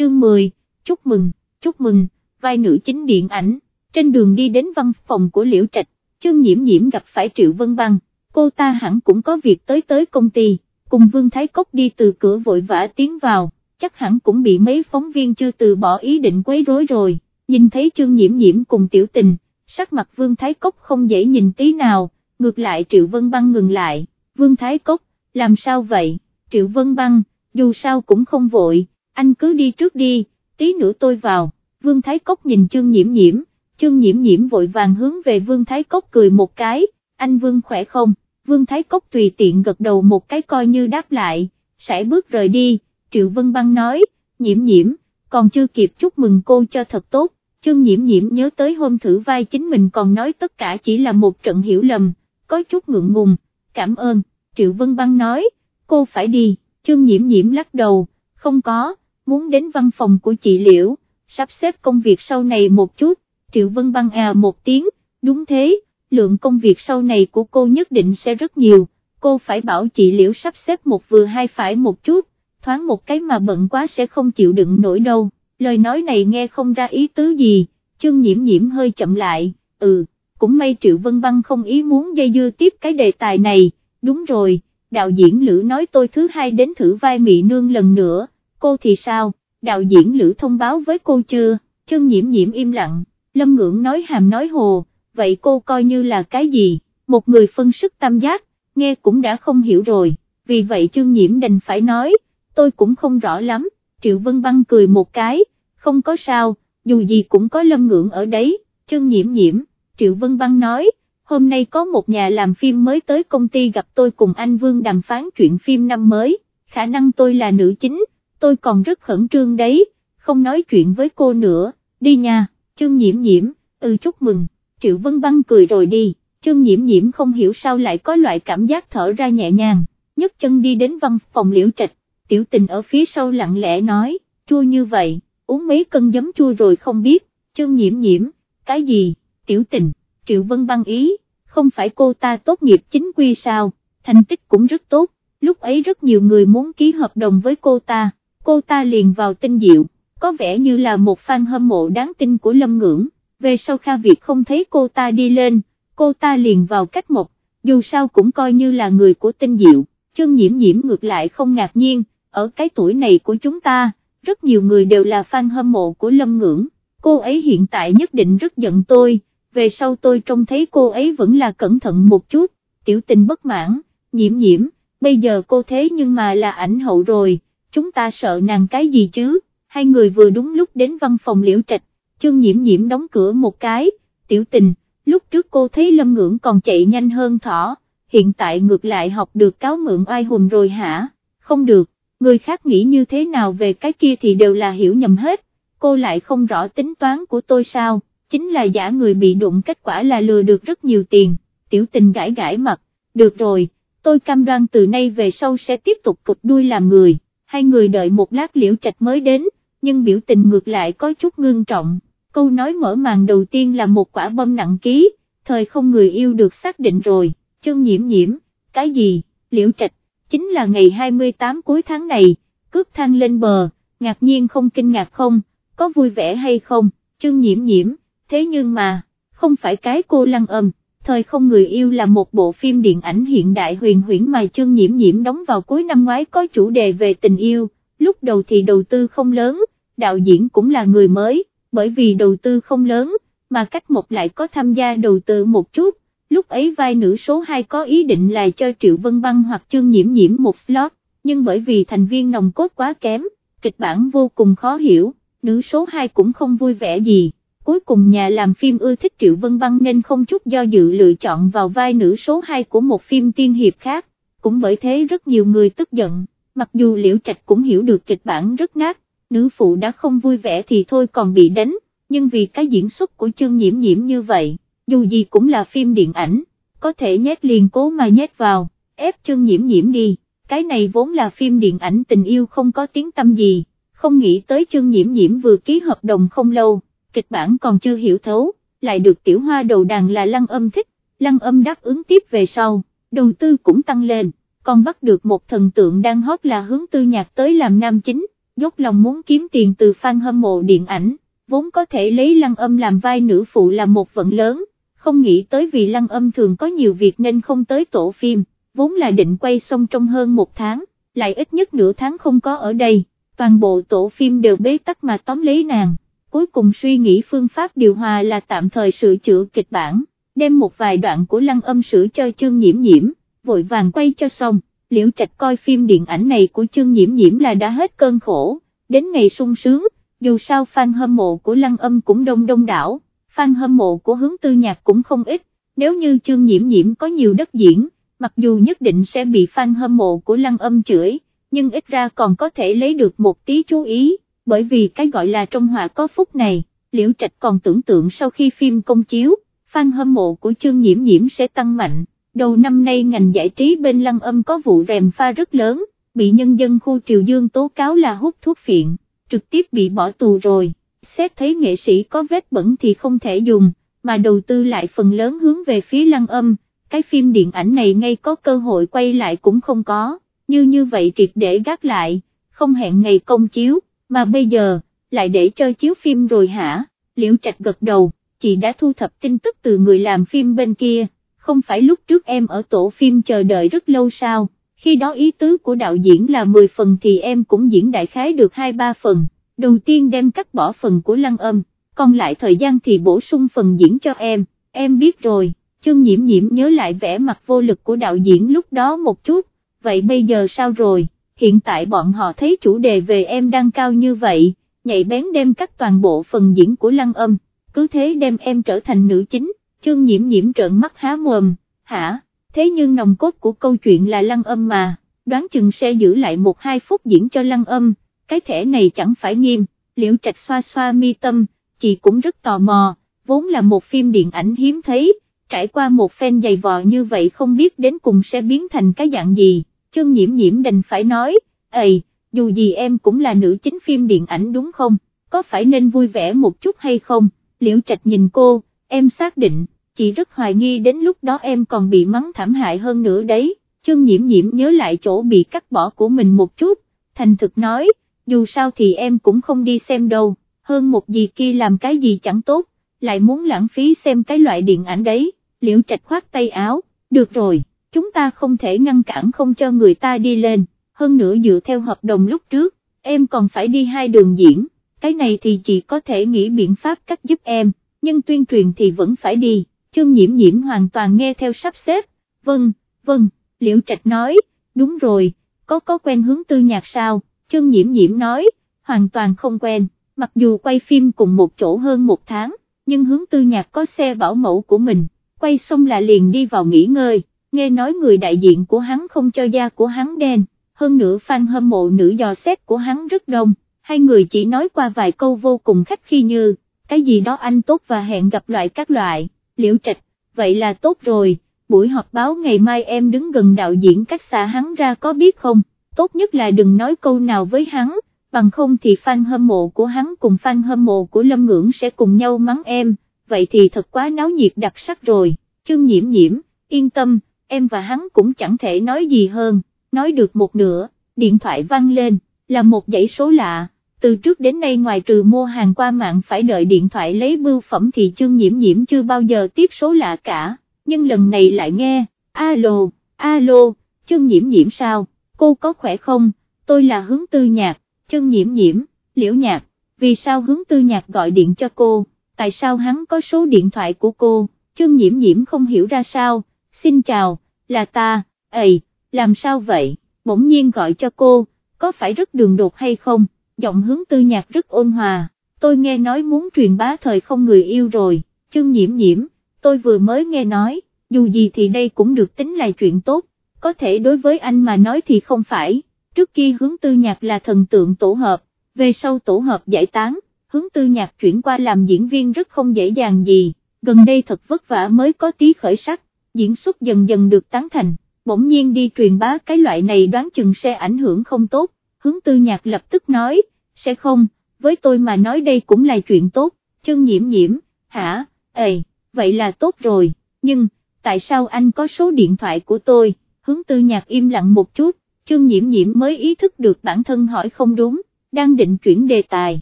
chương 10, chúc mừng, chúc mừng, vai nữ chính điện ảnh, trên đường đi đến văn phòng của Liễu Trạch, chương nhiễm nhiễm gặp phải Triệu Vân Băng, cô ta hẳn cũng có việc tới tới công ty, cùng Vương Thái Cốc đi từ cửa vội vã tiến vào, chắc hẳn cũng bị mấy phóng viên chưa từ bỏ ý định quấy rối rồi, nhìn thấy chương nhiễm nhiễm cùng tiểu tình, sắc mặt Vương Thái Cốc không dễ nhìn tí nào, ngược lại Triệu Vân Băng ngừng lại, Vương Thái Cốc, làm sao vậy, Triệu Vân Băng, dù sao cũng không vội, anh cứ đi trước đi, tí nữa tôi vào, Vương Thái Cốc nhìn Trương nhiễm nhiễm, Trương nhiễm nhiễm vội vàng hướng về Vương Thái Cốc cười một cái, anh Vương khỏe không, Vương Thái Cốc tùy tiện gật đầu một cái coi như đáp lại, sẽ bước rời đi, Triệu Vân Băng nói, nhiễm nhiễm, còn chưa kịp chúc mừng cô cho thật tốt, Trương nhiễm nhiễm nhớ tới hôm thử vai chính mình còn nói tất cả chỉ là một trận hiểu lầm, có chút ngượng ngùng, cảm ơn, Triệu Vân Băng nói, cô phải đi, Trương nhiễm nhiễm lắc đầu, không có, muốn đến văn phòng của chị Liễu, sắp xếp công việc sau này một chút, Triệu Vân Băng à một tiếng, đúng thế, lượng công việc sau này của cô nhất định sẽ rất nhiều, cô phải bảo chị Liễu sắp xếp một vừa hai phải một chút, thoáng một cái mà bận quá sẽ không chịu đựng nổi đâu, lời nói này nghe không ra ý tứ gì, chương nhiễm nhiễm hơi chậm lại, ừ, cũng may Triệu Vân Băng không ý muốn dây dưa tiếp cái đề tài này, đúng rồi, đạo diễn Lữ nói tôi thứ hai đến thử vai Mị Nương lần nữa, cô thì sao, đạo diễn Lữ thông báo với cô chưa, chân nhiễm nhiễm im lặng, Lâm Ngưỡng nói hàm nói hồ, vậy cô coi như là cái gì, một người phân sức tam giác, nghe cũng đã không hiểu rồi, vì vậy chương nhiễm đành phải nói, tôi cũng không rõ lắm, Triệu Vân Băng cười một cái, không có sao, dù gì cũng có Lâm Ngưỡng ở đấy, chương nhiễm nhiễm, Triệu Vân Băng nói, hôm nay có một nhà làm phim mới tới công ty gặp tôi cùng anh Vương đàm phán chuyện phim năm mới, khả năng tôi là nữ chính, tôi còn rất khẩn trương đấy, không nói chuyện với cô nữa, đi nha, chương nhiễm nhiễm, ừ chúc mừng, Triệu Vân Băng cười rồi đi, chương nhiễm nhiễm không hiểu sao lại có loại cảm giác thở ra nhẹ nhàng, nhấc chân đi đến văn phòng liễu trạch, tiểu tình ở phía sau lặng lẽ nói, chua như vậy, uống mấy cân giấm chua rồi không biết, chương nhiễm nhiễm, cái gì, tiểu tình, Triệu Vân Băng ý, không phải cô ta tốt nghiệp chính quy sao, thành tích cũng rất tốt, lúc ấy rất nhiều người muốn ký hợp đồng với cô ta, cô ta liền vào tinh diệu, có vẻ như là một fan hâm mộ đáng tin của Lâm Ngưỡng, về sau Kha Việt không thấy cô ta đi lên, cô ta liền vào cách một, dù sao cũng coi như là người của tinh diệu, chương nhiễm nhiễm ngược lại không ngạc nhiên, ở cái tuổi này của chúng ta, rất nhiều người đều là fan hâm mộ của Lâm Ngưỡng, cô ấy hiện tại nhất định rất giận tôi, về sau tôi trông thấy cô ấy vẫn là cẩn thận một chút, tiểu tình bất mãn, nhiễm nhiễm, bây giờ cô thế nhưng mà là ảnh hậu rồi, chúng ta sợ nàng cái gì chứ, hai người vừa đúng lúc đến văn phòng liễu trạch, chương nhiễm nhiễm đóng cửa một cái, tiểu tình, lúc trước cô thấy lâm ngưỡng còn chạy nhanh hơn thỏ, hiện tại ngược lại học được cáo mượn oai hùng rồi hả, không được, người khác nghĩ như thế nào về cái kia thì đều là hiểu nhầm hết, cô lại không rõ tính toán của tôi sao, chính là giả người bị đụng kết quả là lừa được rất nhiều tiền, tiểu tình gãi gãi mặt, được rồi, tôi cam đoan từ nay về sau sẽ tiếp tục cục đuôi làm người, hai người đợi một lát liễu trạch mới đến, nhưng biểu tình ngược lại có chút ngưng trọng, câu nói mở màn đầu tiên là một quả bom nặng ký, thời không người yêu được xác định rồi, chân nhiễm nhiễm, cái gì, liễu trạch, chính là ngày 28 cuối tháng này, Cướp thang lên bờ, ngạc nhiên không kinh ngạc không, có vui vẻ hay không, chân nhiễm nhiễm, thế nhưng mà, không phải cái cô lăng âm. Thời không người yêu là một bộ phim điện ảnh hiện đại huyền huyễn mà Trương nhiễm nhiễm đóng vào cuối năm ngoái có chủ đề về tình yêu, lúc đầu thì đầu tư không lớn, đạo diễn cũng là người mới, bởi vì đầu tư không lớn, mà cách một lại có tham gia đầu tư một chút, lúc ấy vai nữ số 2 có ý định là cho Triệu Vân Băng hoặc Trương Nhiễm Nhiễm một slot, nhưng bởi vì thành viên nòng cốt quá kém, kịch bản vô cùng khó hiểu, nữ số 2 cũng không vui vẻ gì. Cuối cùng nhà làm phim ưa thích Triệu Vân Băng nên không chút do dự lựa chọn vào vai nữ số 2 của một phim tiên hiệp khác, cũng bởi thế rất nhiều người tức giận, mặc dù Liễu Trạch cũng hiểu được kịch bản rất nát, nữ phụ đã không vui vẻ thì thôi còn bị đánh, nhưng vì cái diễn xuất của chương nhiễm nhiễm như vậy, dù gì cũng là phim điện ảnh, có thể nhét liền cố mà nhét vào, ép chương nhiễm nhiễm đi, cái này vốn là phim điện ảnh tình yêu không có tiếng tâm gì, không nghĩ tới chương nhiễm nhiễm vừa ký hợp đồng không lâu, kịch bản còn chưa hiểu thấu, lại được tiểu hoa đầu đàn là lăng âm thích, lăng âm đáp ứng tiếp về sau, đầu tư cũng tăng lên, còn bắt được một thần tượng đang hot là hướng tư nhạc tới làm nam chính dốc lòng muốn kiếm tiền từ fan hâm mộ điện ảnh, vốn có thể lấy lăng âm làm vai nữ phụ là một vận lớn, không nghĩ tới vì lăng âm thường có nhiều việc nên không tới tổ phim, vốn là định quay xong trong hơn một tháng, lại ít nhất nửa tháng không có ở đây, toàn bộ tổ phim đều bế tắc mà tóm lấy nàng, cuối cùng suy nghĩ phương pháp điều hòa là tạm thời sửa chữa kịch bản, đem một vài đoạn của lăng âm sửa cho chương nhiễm nhiễm, vội vàng quay cho xong, liễu trạch coi phim điện ảnh này của chương nhiễm nhiễm là đã hết cơn khổ, đến ngày sung sướng, dù sao fan hâm mộ của lăng âm cũng đông đông đảo, fan hâm mộ của hướng tư nhạc cũng không ít, nếu như chương nhiễm nhiễm có nhiều đất diễn, mặc dù nhất định sẽ bị fan hâm mộ của lăng âm chửi, nhưng ít ra còn có thể lấy được một tí chú ý, bởi vì cái gọi là trong họa có phúc này, liễu trạch còn tưởng tượng sau khi phim công chiếu, fan hâm mộ của chương nhiễm nhiễm sẽ tăng mạnh, đầu năm nay ngành giải trí bên lăng âm có vụ rèm pha rất lớn, bị nhân dân khu Triều Dương tố cáo là hút thuốc phiện, trực tiếp bị bỏ tù rồi, xét thấy nghệ sĩ có vết bẩn thì không thể dùng, mà đầu tư lại phần lớn hướng về phía lăng âm, cái phim điện ảnh này ngay có cơ hội quay lại cũng không có, như như vậy triệt để gác lại, không hẹn ngày công chiếu, mà bây giờ, lại để cho chiếu phim rồi hả, liễu trạch gật đầu, chị đã thu thập tin tức từ người làm phim bên kia, không phải lúc trước em ở tổ phim chờ đợi rất lâu sao, khi đó ý tứ của đạo diễn là 10 phần thì em cũng diễn đại khái được 2-3 phần, đầu tiên đem cắt bỏ phần của lăng âm, còn lại thời gian thì bổ sung phần diễn cho em, em biết rồi, chương nhiễm nhiễm nhớ lại vẻ mặt vô lực của đạo diễn lúc đó một chút, vậy bây giờ sao rồi, hiện tại bọn họ thấy chủ đề về em đang cao như vậy, nhạy bén đem cắt toàn bộ phần diễn của lăng âm, cứ thế đem em trở thành nữ chính, chương nhiễm nhiễm trợn mắt há mồm, hả, thế nhưng nòng cốt của câu chuyện là lăng âm mà, đoán chừng sẽ giữ lại một hai phút diễn cho lăng âm, cái thể này chẳng phải nghiêm, liễu trạch xoa xoa mi tâm, chị cũng rất tò mò, vốn là một phim điện ảnh hiếm thấy, trải qua một phen dày vò như vậy không biết đến cùng sẽ biến thành cái dạng gì, chương nhiễm nhiễm đành phải nói, ầy, dù gì em cũng là nữ chính phim điện ảnh đúng không, có phải nên vui vẻ một chút hay không, liễu trạch nhìn cô, em xác định, chị rất hoài nghi đến lúc đó em còn bị mắng thảm hại hơn nữa đấy, chương nhiễm nhiễm nhớ lại chỗ bị cắt bỏ của mình một chút, thành thực nói, dù sao thì em cũng không đi xem đâu, hơn một gì kia làm cái gì chẳng tốt, lại muốn lãng phí xem cái loại điện ảnh đấy, liễu trạch khoát tay áo, được rồi, chúng ta không thể ngăn cản không cho người ta đi lên, hơn nữa dựa theo hợp đồng lúc trước, em còn phải đi hai đường diễn, cái này thì chị có thể nghĩ biện pháp cách giúp em, nhưng tuyên truyền thì vẫn phải đi, chương nhiễm nhiễm hoàn toàn nghe theo sắp xếp, vâng, vâng, liễu trạch nói, đúng rồi, có có quen hướng tư nhạc sao, chương nhiễm nhiễm nói, hoàn toàn không quen, mặc dù quay phim cùng một chỗ hơn một tháng, nhưng hướng tư nhạc có xe bảo mẫu của mình, quay xong là liền đi vào nghỉ ngơi, nghe nói người đại diện của hắn không cho da của hắn đen, hơn nữa fan hâm mộ nữ dò xét của hắn rất đông, hai người chỉ nói qua vài câu vô cùng khách khi như, cái gì đó anh tốt và hẹn gặp loại các loại, liễu trạch, vậy là tốt rồi, buổi họp báo ngày mai em đứng gần đạo diễn cách xa hắn ra có biết không, tốt nhất là đừng nói câu nào với hắn, bằng không thì fan hâm mộ của hắn cùng fan hâm mộ của Lâm Ngưỡng sẽ cùng nhau mắng em, vậy thì thật quá náo nhiệt đặc sắc rồi, chương nhiễm nhiễm, yên tâm, em và hắn cũng chẳng thể nói gì hơn, nói được một nửa, điện thoại vang lên, là một dãy số lạ. Từ trước đến nay ngoài trừ mua hàng qua mạng phải đợi điện thoại lấy bưu phẩm thì chương nhiễm nhiễm chưa bao giờ tiếp số lạ cả, nhưng lần này lại nghe, alo, alo, chương nhiễm nhiễm sao, cô có khỏe không, tôi là hướng tư nhạc, chương nhiễm nhiễm, liễu nhạc, vì sao hướng tư nhạc gọi điện cho cô, tại sao hắn có số điện thoại của cô, chương nhiễm nhiễm không hiểu ra sao, xin chào, là ta, ầy, làm sao vậy, bỗng nhiên gọi cho cô, có phải rất đường đột hay không? giọng hướng tư nhạc rất ôn hòa, tôi nghe nói muốn truyền bá thời không người yêu rồi, chương nhiễm nhiễm, tôi vừa mới nghe nói, dù gì thì đây cũng được tính là chuyện tốt, có thể đối với anh mà nói thì không phải, trước kia hướng tư nhạc là thần tượng tổ hợp, về sau tổ hợp giải tán, hướng tư nhạc chuyển qua làm diễn viên rất không dễ dàng gì, gần đây thật vất vả mới có tí khởi sắc, diễn xuất dần dần được tán thành, bỗng nhiên đi truyền bá cái loại này đoán chừng sẽ ảnh hưởng không tốt, hướng tư nhạc lập tức nói, sẽ không, với tôi mà nói đây cũng là chuyện tốt, chân nhiễm nhiễm, hả, ê, vậy là tốt rồi, nhưng, tại sao anh có số điện thoại của tôi, hướng tư nhạc im lặng một chút, chân nhiễm nhiễm mới ý thức được bản thân hỏi không đúng, đang định chuyển đề tài,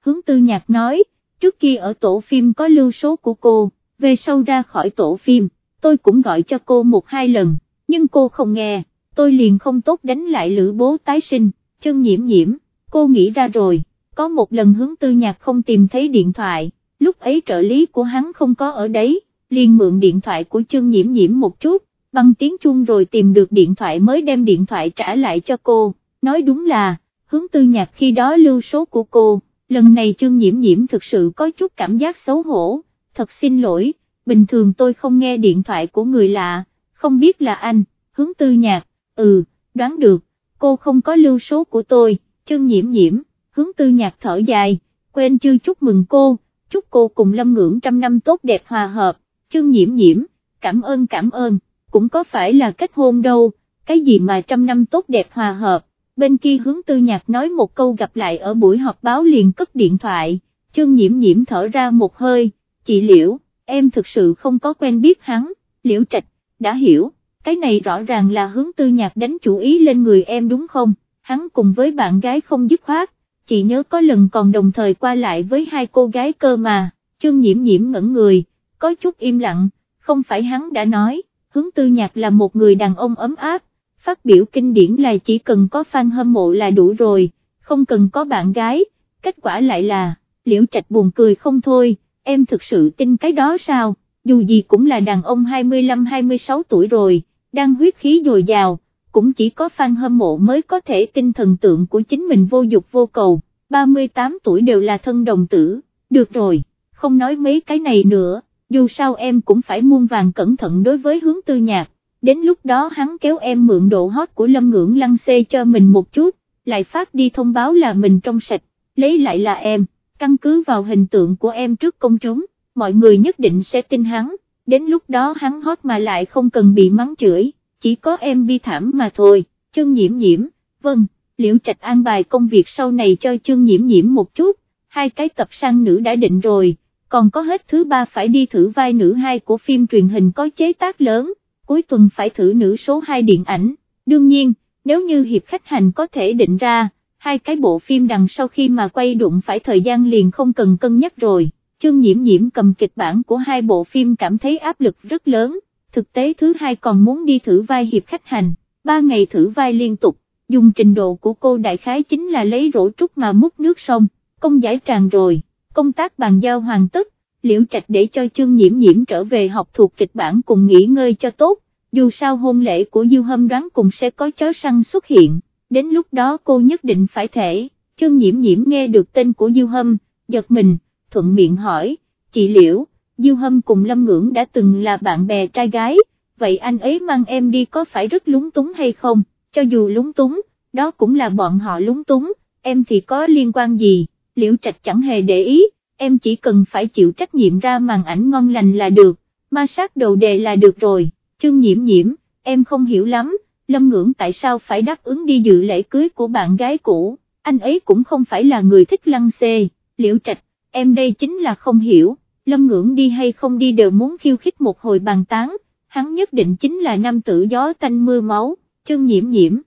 hướng tư nhạc nói, trước kia ở tổ phim có lưu số của cô, về sau ra khỏi tổ phim, tôi cũng gọi cho cô một hai lần, nhưng cô không nghe, tôi liền không tốt đánh lại lữ bố tái sinh, chân nhiễm nhiễm, cô nghĩ ra rồi, có một lần hướng tư nhạc không tìm thấy điện thoại, lúc ấy trợ lý của hắn không có ở đấy, liền mượn điện thoại của chân nhiễm nhiễm một chút, bằng tiếng chuông rồi tìm được điện thoại mới đem điện thoại trả lại cho cô, nói đúng là, hướng tư nhạc khi đó lưu số của cô, lần này chương nhiễm nhiễm thực sự có chút cảm giác xấu hổ, thật xin lỗi, bình thường tôi không nghe điện thoại của người lạ, không biết là anh, hướng tư nhạc, ừ, đoán được, cô không có lưu số của tôi, chân nhiễm nhiễm, hướng tư nhạc thở dài, quên chưa chúc mừng cô, chúc cô cùng lâm ngưỡng trăm năm tốt đẹp hòa hợp, chân nhiễm nhiễm, cảm ơn cảm ơn, cũng có phải là kết hôn đâu, cái gì mà trăm năm tốt đẹp hòa hợp bên kia hướng tư nhạc nói một câu gặp lại ở buổi họp báo liền cất điện thoại, chân nhiễm nhiễm thở ra một hơi, chị Liễu, em thực sự không có quen biết hắn, Liễu Trạch, đã hiểu, cái này rõ ràng là hướng tư nhạc đánh chủ ý lên người em đúng không, hắn cùng với bạn gái không dứt khoát, chị nhớ có lần còn đồng thời qua lại với hai cô gái cơ mà, chương nhiễm nhiễm ngẩn người, có chút im lặng, không phải hắn đã nói, hướng tư nhạc là một người đàn ông ấm áp, phát biểu kinh điển là chỉ cần có fan hâm mộ là đủ rồi, không cần có bạn gái, kết quả lại là, liễu trạch buồn cười không thôi, em thực sự tin cái đó sao, dù gì cũng là đàn ông 25-26 tuổi rồi, đang huyết khí dồi dào, cũng chỉ có fan hâm mộ mới có thể tin thần tượng của chính mình vô dục vô cầu, 38 tuổi đều là thân đồng tử, được rồi, không nói mấy cái này nữa, dù sao em cũng phải muôn vàng cẩn thận đối với hướng tư nhạc. Đến lúc đó hắn kéo em mượn độ hot của lâm ngưỡng lăng xê cho mình một chút, lại phát đi thông báo là mình trong sạch, lấy lại là em, căn cứ vào hình tượng của em trước công chúng, mọi người nhất định sẽ tin hắn, đến lúc đó hắn hot mà lại không cần bị mắng chửi, chỉ có em bi thảm mà thôi, trương nhiễm nhiễm, vâng, liễu trạch an bài công việc sau này cho trương nhiễm nhiễm một chút, hai cái tập sang nữ đã định rồi, còn có hết thứ ba phải đi thử vai nữ hai của phim truyền hình có chế tác lớn cuối tuần phải thử nữ số 2 điện ảnh, đương nhiên, nếu như hiệp khách hành có thể định ra, hai cái bộ phim đằng sau khi mà quay đụng phải thời gian liền không cần cân nhắc rồi, chương nhiễm nhiễm cầm kịch bản của hai bộ phim cảm thấy áp lực rất lớn, thực tế thứ hai còn muốn đi thử vai hiệp khách hành, ba ngày thử vai liên tục, dùng trình độ của cô đại khái chính là lấy rổ trúc mà múc nước sông, công giải tràn rồi, công tác bàn giao hoàn tất, liễu trạch để cho chương nhiễm nhiễm trở về học thuộc kịch bản cùng nghỉ ngơi cho tốt, dù sao hôn lễ của Diêu Hâm đoán cùng sẽ có chó săn xuất hiện, đến lúc đó cô nhất định phải thể, chương nhiễm nhiễm nghe được tên của Diêu Hâm, giật mình, thuận miệng hỏi, chị Liễu, Diêu Hâm cùng Lâm Ngưỡng đã từng là bạn bè trai gái, vậy anh ấy mang em đi có phải rất lúng túng hay không, cho dù lúng túng, đó cũng là bọn họ lúng túng, em thì có liên quan gì, Liễu Trạch chẳng hề để ý, em chỉ cần phải chịu trách nhiệm ra màn ảnh ngon lành là được, ma sát đầu đề là được rồi, chương nhiễm nhiễm, em không hiểu lắm, lâm ngưỡng tại sao phải đáp ứng đi dự lễ cưới của bạn gái cũ, anh ấy cũng không phải là người thích lăng xê, liễu trạch, em đây chính là không hiểu, lâm ngưỡng đi hay không đi đều muốn khiêu khích một hồi bàn tán, hắn nhất định chính là nam tử gió tanh mưa máu, chân nhiễm nhiễm.